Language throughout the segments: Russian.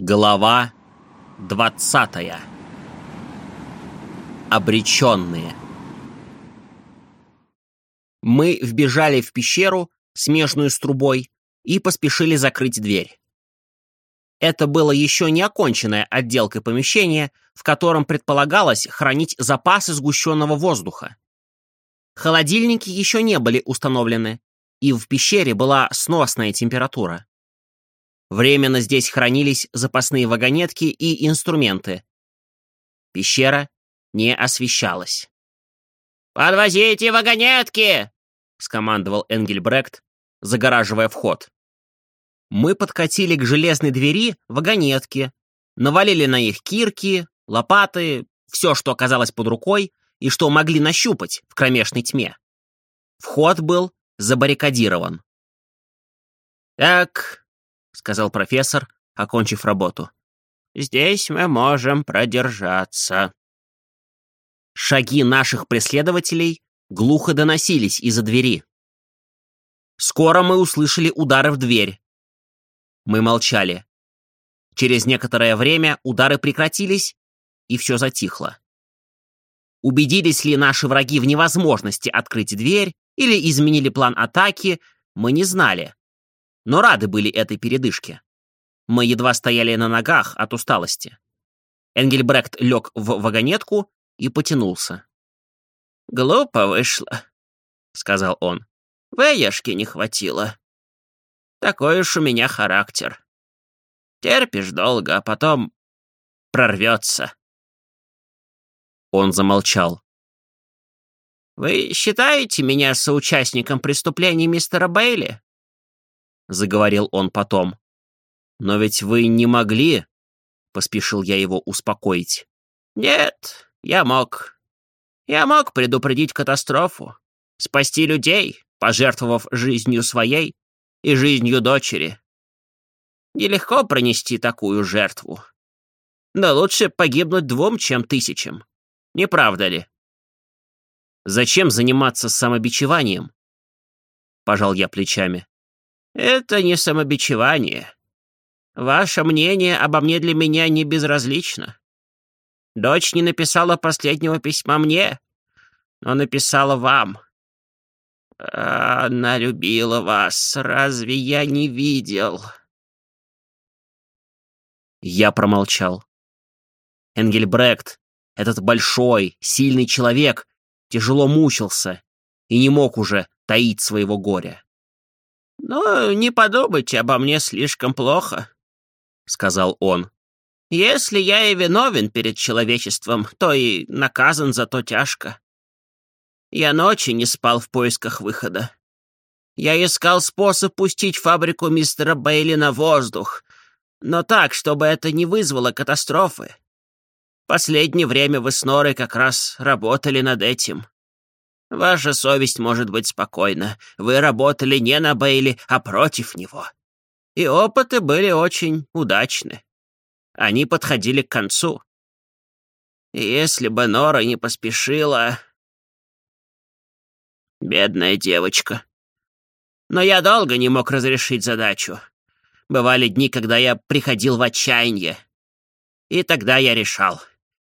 Глава 20. Обреченные. Мы вбежали в пещеру, смежную с трубой, и поспешили закрыть дверь. Это было еще не оконченная отделкой помещения, в котором предполагалось хранить запасы сгущенного воздуха. Холодильники еще не были установлены, и в пещере была сносная температура. Временно здесь хранились запасные вагонетки и инструменты. Пещера не освещалась. «Подвозите вагонетки!» — скомандовал Энгельбрект, загораживая вход. Мы подкатили к железной двери вагонетки, навалили на их кирки, лопаты, все, что оказалось под рукой и что могли нащупать в кромешной тьме. Вход был забаррикадирован. «Так, сказал профессор, окончив работу. «Здесь мы можем продержаться». Шаги наших преследователей глухо доносились из-за двери. Скоро мы услышали удары в дверь. Мы молчали. Через некоторое время удары прекратились, и все затихло. Убедились ли наши враги в невозможности открыть дверь или изменили план атаки, мы не знали но рады были этой передышке. Мы едва стояли на ногах от усталости. Энгельбрект лег в вагонетку и потянулся. «Глупо вышло», — сказал он. «Вэешки не хватило. Такой уж у меня характер. Терпишь долго, а потом прорвется». Он замолчал. «Вы считаете меня соучастником преступлений мистера Бейли?» — заговорил он потом. «Но ведь вы не могли...» — поспешил я его успокоить. «Нет, я мог. Я мог предупредить катастрофу, спасти людей, пожертвовав жизнью своей и жизнью дочери. Нелегко пронести такую жертву. Но лучше погибнуть двум, чем тысячам. Не правда ли?» «Зачем заниматься самобичеванием?» Пожал я плечами. Это не самобичевание. Ваше мнение обо мне для меня не безразлично. Дочь не написала последнего письма мне, но написала вам. Она любила вас, разве я не видел?» Я промолчал. Энгельбрект, этот большой, сильный человек, тяжело мучился и не мог уже таить своего горя. «Но не подумайте обо мне слишком плохо», — сказал он. «Если я и виновен перед человечеством, то и наказан за то тяжко. Я ночи не спал в поисках выхода. Я искал способ пустить фабрику мистера Бейли на воздух, но так, чтобы это не вызвало катастрофы. Последнее время вы с Норой как раз работали над этим. Ваша совесть может быть спокойна. Вы работали не на Бейли, а против него. И опыты были очень удачны. Они подходили к концу. Если бы Нора не поспешила... Бедная девочка. Но я долго не мог разрешить задачу. Бывали дни, когда я приходил в отчаяние. И тогда я решал.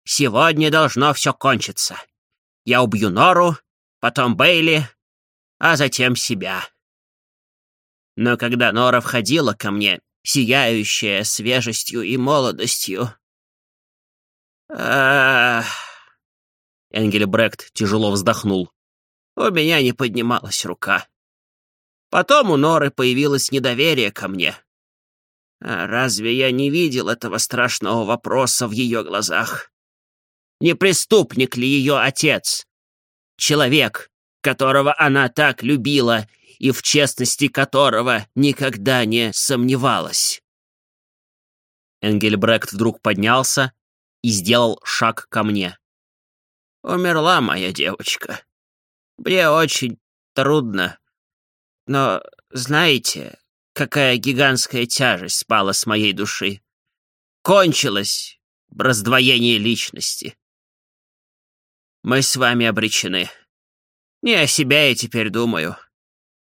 Сегодня должно все кончиться. Я убью Нору, потом Бейли, а затем себя. Но когда Нора входила ко мне, сияющая свежестью и молодостью... Ах... Энгельбрект тяжело вздохнул. У меня не поднималась рука. Потом у Норы появилось недоверие ко мне. А разве я не видел этого страшного вопроса в ее глазах? Не преступник ли ее отец? Человек, которого она так любила и в честности которого никогда не сомневалась. Энгельбрект вдруг поднялся и сделал шаг ко мне. «Умерла моя девочка. Мне очень трудно. Но знаете, какая гигантская тяжесть спала с моей души? Кончилось раздвоение личности. Мы с вами обречены. Не о себе я теперь думаю.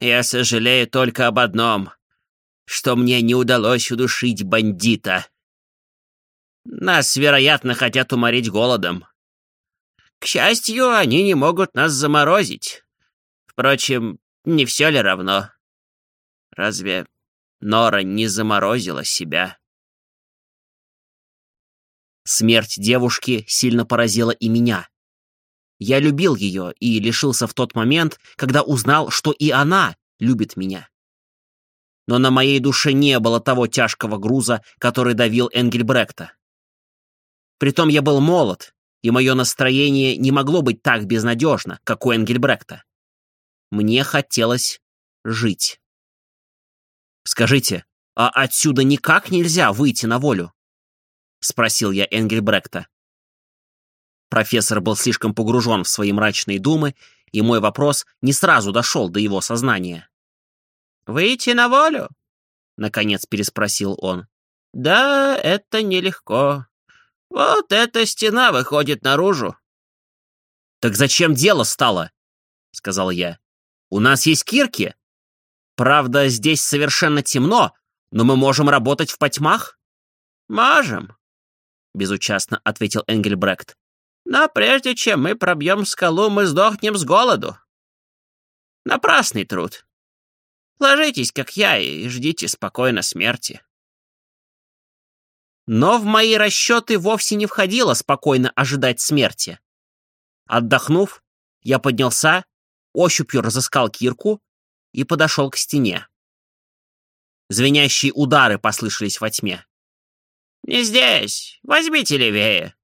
Я сожалею только об одном, что мне не удалось удушить бандита, Нас, вероятно, хотят уморить голодом. К счастью, они не могут нас заморозить. Впрочем, не все ли равно? Разве Нора не заморозила себя?» Смерть девушки сильно поразила и меня. Я любил ее и лишился в тот момент, когда узнал, что и она любит меня. Но на моей душе не было того тяжкого груза, который давил Энгельбректа. Притом я был молод, и мое настроение не могло быть так безнадежно, как у Энгельбректа. Мне хотелось жить. «Скажите, а отсюда никак нельзя выйти на волю?» — спросил я Энгельбректа. Профессор был слишком погружен в свои мрачные думы, и мой вопрос не сразу дошел до его сознания. «Выйти на волю?» — наконец переспросил он. «Да, это нелегко. Вот эта стена выходит наружу». «Так зачем дело стало?» — сказал я. «У нас есть кирки. Правда, здесь совершенно темно, но мы можем работать в потьмах?» «Можем», — безучастно ответил Энгельбрект. «Но прежде чем мы пробьем скалу, мы сдохнем с голоду. Напрасный труд. Ложитесь, как я, и ждите спокойно смерти». Но в мои расчеты вовсе не входило спокойно ожидать смерти. Отдохнув, я поднялся, ощупью разыскал кирку и подошел к стене. Звенящие удары послышались во тьме. «Не здесь. Возьмите левее», —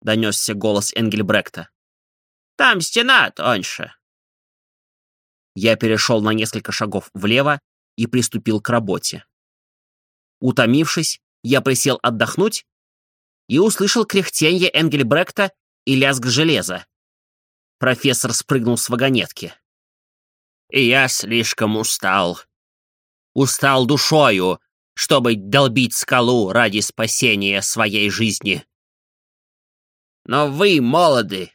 донесся голос Энгельбректа. «Там стена тоньше». Я перешел на несколько шагов влево и приступил к работе. Утомившись, я присел отдохнуть и услышал кряхтенье Энгельбректа и лязг железа. Профессор спрыгнул с вагонетки. «Я слишком устал. Устал душою, чтобы долбить скалу ради спасения своей жизни. Но вы молоды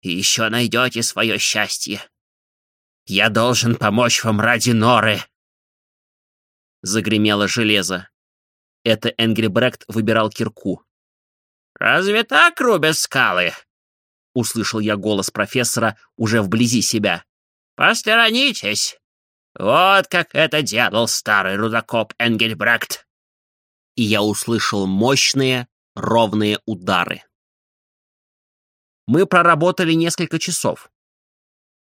и еще найдете свое счастье. Я должен помочь вам ради Норы. Загремело железо. Это Энгрибрект выбирал кирку. «Разве так рубят скалы?» Услышал я голос профессора уже вблизи себя. «Посторонитесь! Вот как это делал старый рудокоп Энгельбрект!» И я услышал мощные, ровные удары. Мы проработали несколько часов.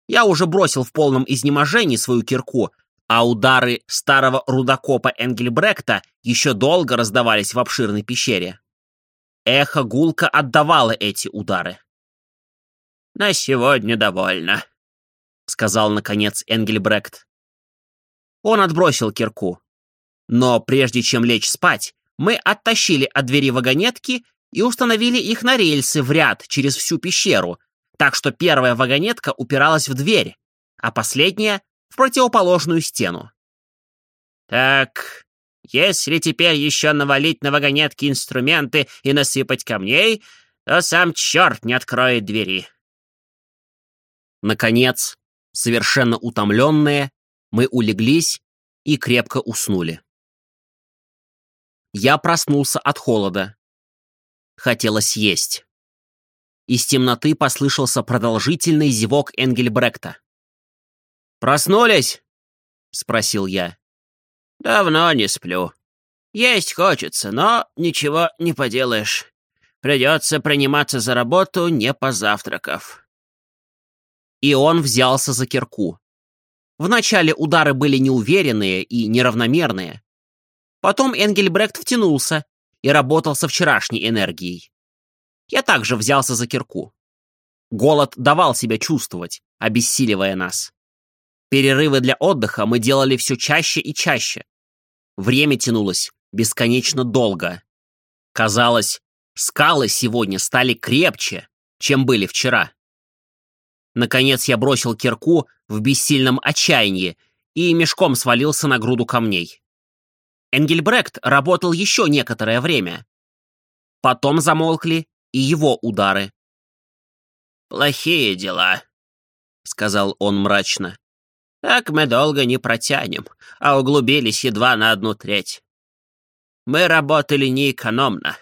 Я уже бросил в полном изнеможении свою кирку, а удары старого рудокопа Энгельбректа еще долго раздавались в обширной пещере. Эхо гулко отдавало эти удары. «На сегодня довольно», — сказал, наконец, Энгельбрект. Он отбросил кирку. Но прежде чем лечь спать, мы оттащили от двери вагонетки и установили их на рельсы в ряд через всю пещеру, так что первая вагонетка упиралась в дверь, а последняя — в противоположную стену. «Так, если теперь еще навалить на вагонетки инструменты и насыпать камней, то сам черт не откроет двери». Наконец, совершенно утомленные, мы улеглись и крепко уснули. Я проснулся от холода. Хотелось есть. Из темноты послышался продолжительный зевок Энгельбректа. «Проснулись?» — спросил я. «Давно не сплю. Есть хочется, но ничего не поделаешь. Придется приниматься за работу, не позавтракав». И он взялся за кирку. Вначале удары были неуверенные и неравномерные. Потом Энгельбрект втянулся и работал со вчерашней энергией. Я также взялся за кирку. Голод давал себя чувствовать, обессиливая нас. Перерывы для отдыха мы делали все чаще и чаще. Время тянулось бесконечно долго. Казалось, скалы сегодня стали крепче, чем были вчера. Наконец я бросил кирку в бессильном отчаянии и мешком свалился на груду камней. Энгельбрект работал еще некоторое время. Потом замолкли и его удары. «Плохие дела», — сказал он мрачно. «Так мы долго не протянем, а углубились едва на одну треть. Мы работали неэкономно.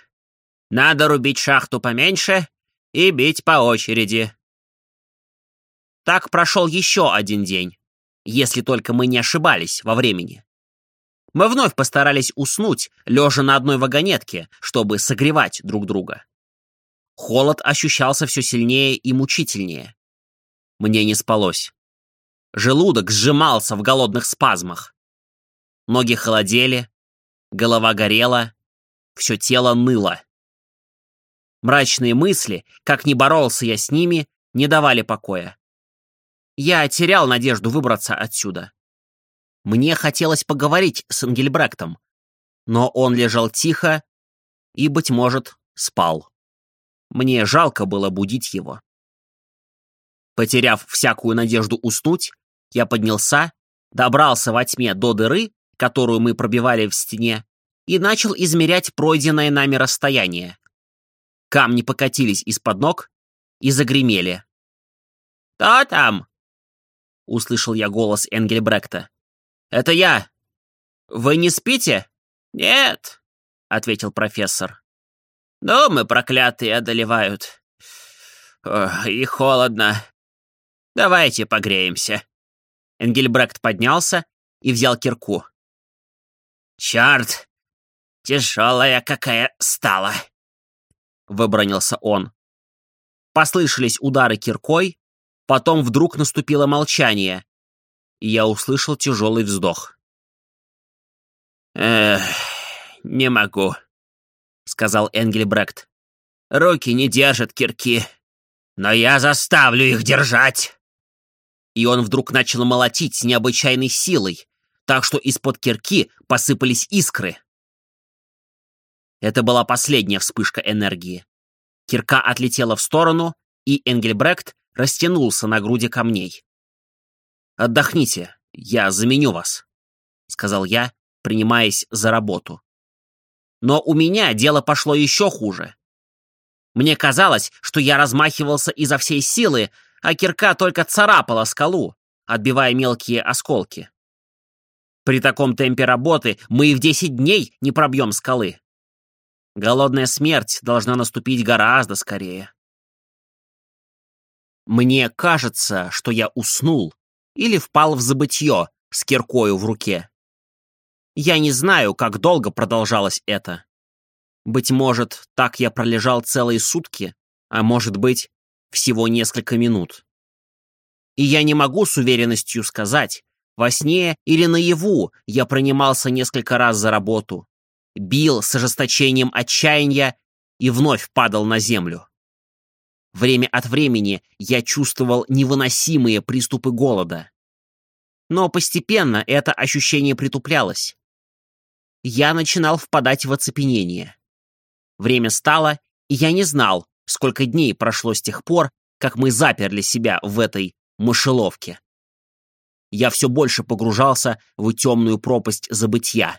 Надо рубить шахту поменьше и бить по очереди. Так прошел еще один день, если только мы не ошибались во времени. Мы вновь постарались уснуть, лежа на одной вагонетке, чтобы согревать друг друга. Холод ощущался все сильнее и мучительнее. Мне не спалось. Желудок сжимался в голодных спазмах. Ноги холодели, голова горела, все тело ныло. Мрачные мысли, как ни боролся я с ними, не давали покоя. Я терял надежду выбраться отсюда. Мне хотелось поговорить с Ангельбректом, но он лежал тихо и, быть может, спал. Мне жалко было будить его. Потеряв всякую надежду уснуть, я поднялся, добрался во тьме до дыры, которую мы пробивали в стене, и начал измерять пройденное нами расстояние. Камни покатились из-под ног и загремели. «Кто там?» — услышал я голос Энгельбректа. «Это я. Вы не спите?» «Нет», — ответил профессор. «Думы проклятые одолевают. Ох, и холодно. Давайте погреемся». Энгельбрект поднялся и взял кирку. «Черт! Тяжелая какая стала!» — выбронился он. Послышались удары киркой, потом вдруг наступило молчание, я услышал тяжелый вздох. «Эх, не могу», — сказал Энгельбрект. «Руки не держат кирки, но я заставлю их держать!» И он вдруг начал молотить с необычайной силой, так что из-под кирки посыпались искры. Это была последняя вспышка энергии. Кирка отлетела в сторону, и Энгельбрект растянулся на груди камней. «Отдохните, я заменю вас», — сказал я, принимаясь за работу. Но у меня дело пошло еще хуже. Мне казалось, что я размахивался изо всей силы, а кирка только царапала скалу, отбивая мелкие осколки. При таком темпе работы мы и в 10 дней не пробьем скалы. Голодная смерть должна наступить гораздо скорее. Мне кажется, что я уснул или впал в забытье с киркою в руке. Я не знаю, как долго продолжалось это. Быть может, так я пролежал целые сутки, а может быть, всего несколько минут. И я не могу с уверенностью сказать, во сне или наяву я принимался несколько раз за работу, бил с ожесточением отчаяния и вновь падал на землю. Время от времени я чувствовал невыносимые приступы голода. Но постепенно это ощущение притуплялось. Я начинал впадать в оцепенение. Время стало, и я не знал, сколько дней прошло с тех пор, как мы заперли себя в этой мышеловке. Я все больше погружался в темную пропасть забытья.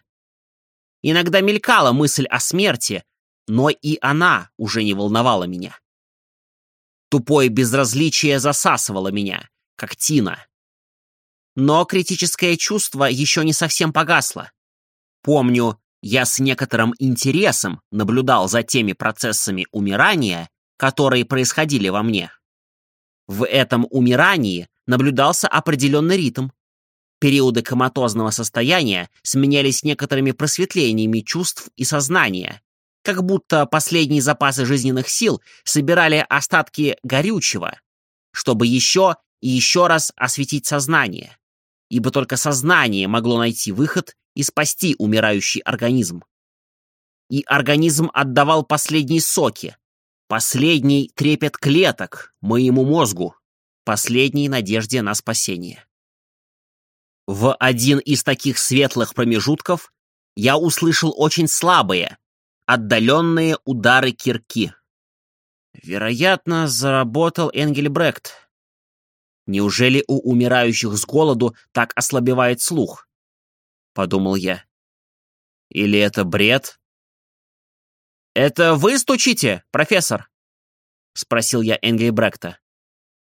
Иногда мелькала мысль о смерти, но и она уже не волновала меня. Тупое безразличие засасывало меня, как тина. Но критическое чувство еще не совсем погасло. Помню, я с некоторым интересом наблюдал за теми процессами умирания, которые происходили во мне. В этом умирании наблюдался определенный ритм. Периоды коматозного состояния сменялись некоторыми просветлениями чувств и сознания, как будто последние запасы жизненных сил собирали остатки горючего, чтобы еще и еще раз осветить сознание, ибо только сознание могло найти выход и спасти умирающий организм. И организм отдавал последние соки, последний трепет клеток моему мозгу, последней надежде на спасение. В один из таких светлых промежутков я услышал очень слабые, отдаленные удары кирки. Вероятно, заработал Энгельбрект. Неужели у умирающих с голоду так ослабевает слух? Подумал я. Или это бред? «Это вы стучите, профессор?» — спросил я Энгельбректа.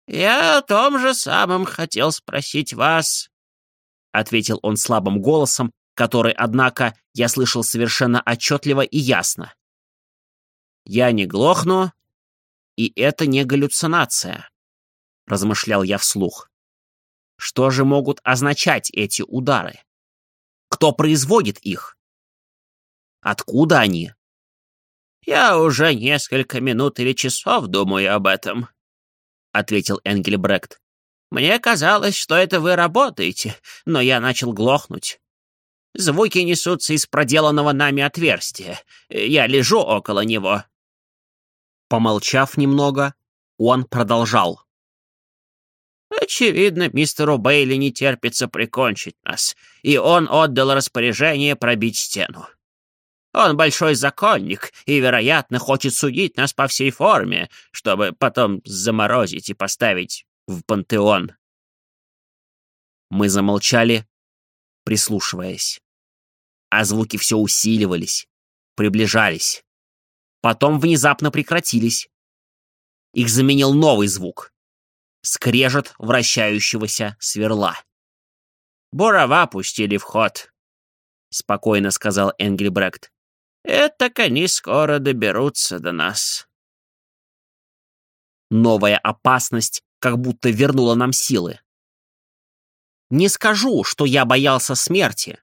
«Я о том же самом хотел спросить вас», — ответил он слабым голосом, который, однако, я слышал совершенно отчетливо и ясно. Я не глохну, и это не галлюцинация, размышлял я вслух. Что же могут означать эти удары? Кто производит их? Откуда они? «Я уже несколько минут или часов думаю об этом», — ответил Энгельбрект. «Мне казалось, что это вы работаете, но я начал глохнуть. Звуки несутся из проделанного нами отверстия. Я лежу около него». Помолчав немного, он продолжал. Очевидно, мистеру Бейли не терпится прикончить нас, и он отдал распоряжение пробить стену. Он большой законник и, вероятно, хочет судить нас по всей форме, чтобы потом заморозить и поставить в пантеон. Мы замолчали, прислушиваясь. А звуки все усиливались, приближались. Потом внезапно прекратились. Их заменил новый звук. Скрежет вращающегося сверла. «Бурова пустили в ход», — спокойно сказал Энгельбрект. Это они скоро доберутся до нас. Новая опасность как будто вернула нам силы. Не скажу, что я боялся смерти.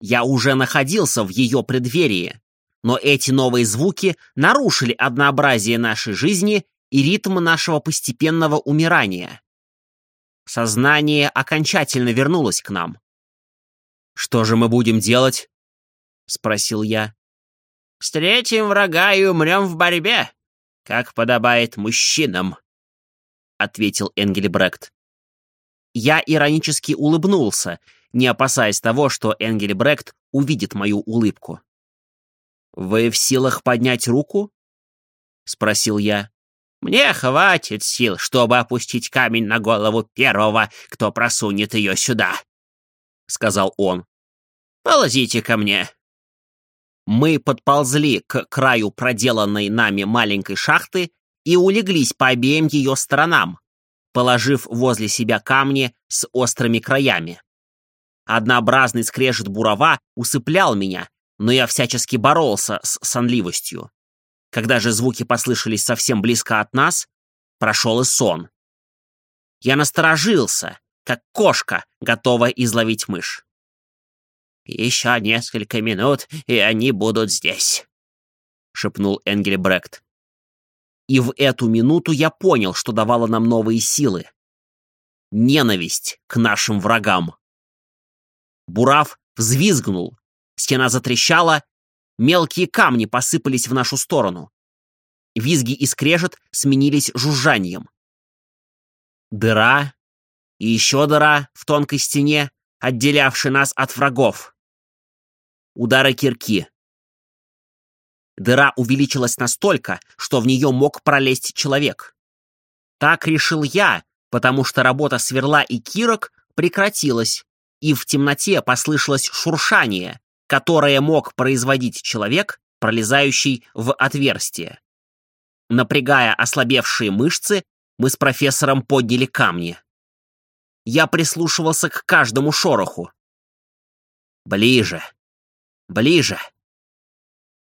Я уже находился в ее преддверии, но эти новые звуки нарушили однообразие нашей жизни и ритм нашего постепенного умирания. Сознание окончательно вернулось к нам. «Что же мы будем делать?» — спросил я. Встретим врага и умрем в борьбе, как подобает мужчинам», — ответил Энгельбрект. Я иронически улыбнулся, не опасаясь того, что Энгельбрект увидит мою улыбку. «Вы в силах поднять руку?» — спросил я. «Мне хватит сил, чтобы опустить камень на голову первого, кто просунет ее сюда», — сказал он. «Ползите ко мне». Мы подползли к краю проделанной нами маленькой шахты и улеглись по обеим ее сторонам, положив возле себя камни с острыми краями. Однообразный скрежет бурова усыплял меня, но я всячески боролся с сонливостью. Когда же звуки послышались совсем близко от нас, прошел и сон. Я насторожился, как кошка, готовая изловить мышь. «Еще несколько минут, и они будут здесь», — шепнул Энгельбрект. И в эту минуту я понял, что давало нам новые силы. Ненависть к нашим врагам. Бурав взвизгнул, стена затрещала, мелкие камни посыпались в нашу сторону. Визги и скрежет сменились жужжанием. Дыра и еще дыра в тонкой стене, отделявшей нас от врагов удара кирки. Дыра увеличилась настолько, что в нее мог пролезть человек. Так решил я, потому что работа сверла и кирок прекратилась, и в темноте послышалось шуршание, которое мог производить человек, пролезающий в отверстие. Напрягая ослабевшие мышцы, мы с профессором подняли камни. Я прислушивался к каждому шороху. Ближе, Ближе.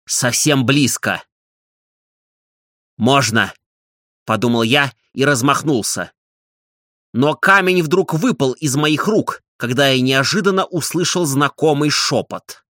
Совсем близко. «Можно!» — подумал я и размахнулся. Но камень вдруг выпал из моих рук, когда я неожиданно услышал знакомый шепот.